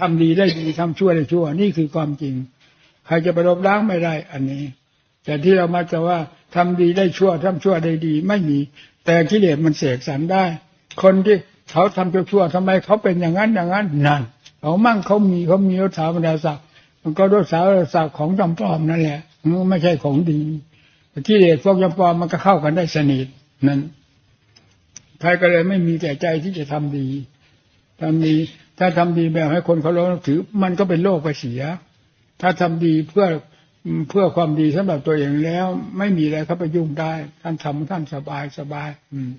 ทำดีได้ดีทำชั่วได้ชั่ว นี่คือความจริง ใครจะไปลบล้างไม่ได้ อันนี้ แต่ที่เรามาจะว่าทำดีได้ชั่วทำชั่วได้ดี ไม่มี แต่กิเลสมันเสกสรรได้ คนที่เขาทำชั่วๆทำไมเขาเป็นอย่างนั้นอย่างนั้นนั่นเขามั่งเขามีเขามีรถสาวบรรดาศักดิ์มันก็รถสาวบรรดาศักดิ์ของจำปลอมนั่นแหละมันไม่ใช่ของดีกิเลสพวกจำปลอมมันก็เข้ากันได้สนิทนั่นใครก็เลยไม่มีแต่ใจที่จะทำดีทำดี ถ้าทำดีแบบให้คนเขาลงถือ มันก็เป็นโลกไปเสีย ถ้าทำดีเพื่อเพื่อความดีสำหรับตัวเองแล้ว ไม่มีอะไรเข้าไปยุ่งได้ ท่านทำท่านสบายสบาย อืม